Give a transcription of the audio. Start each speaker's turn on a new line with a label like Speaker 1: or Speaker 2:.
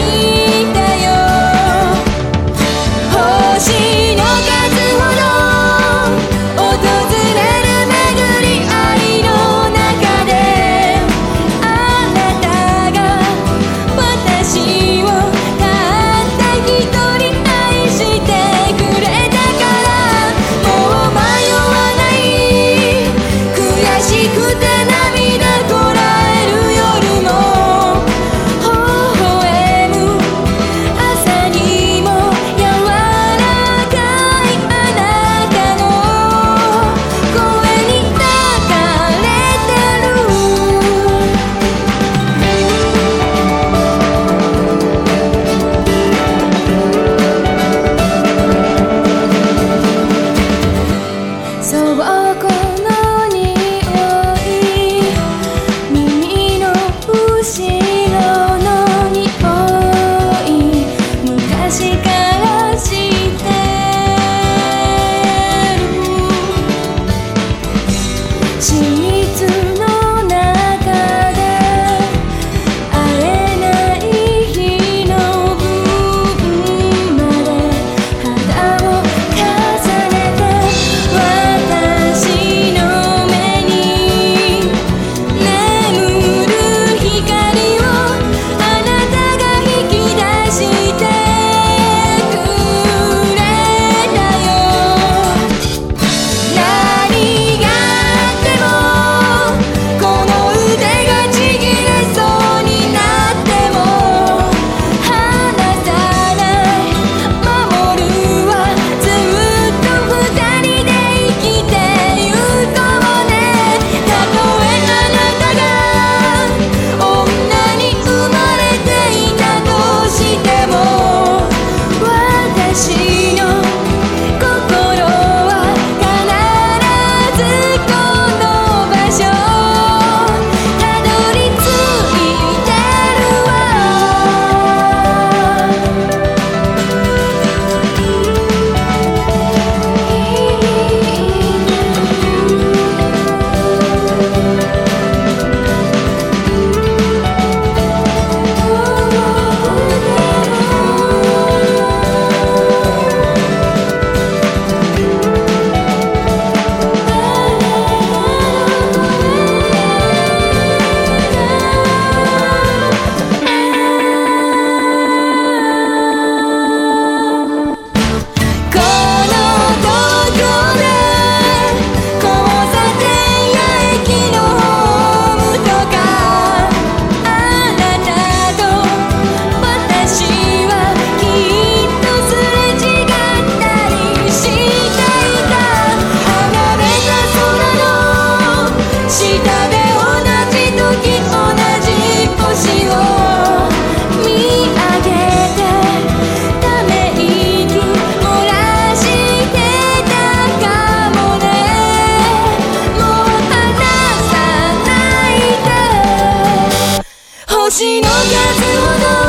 Speaker 1: see 星の数ほど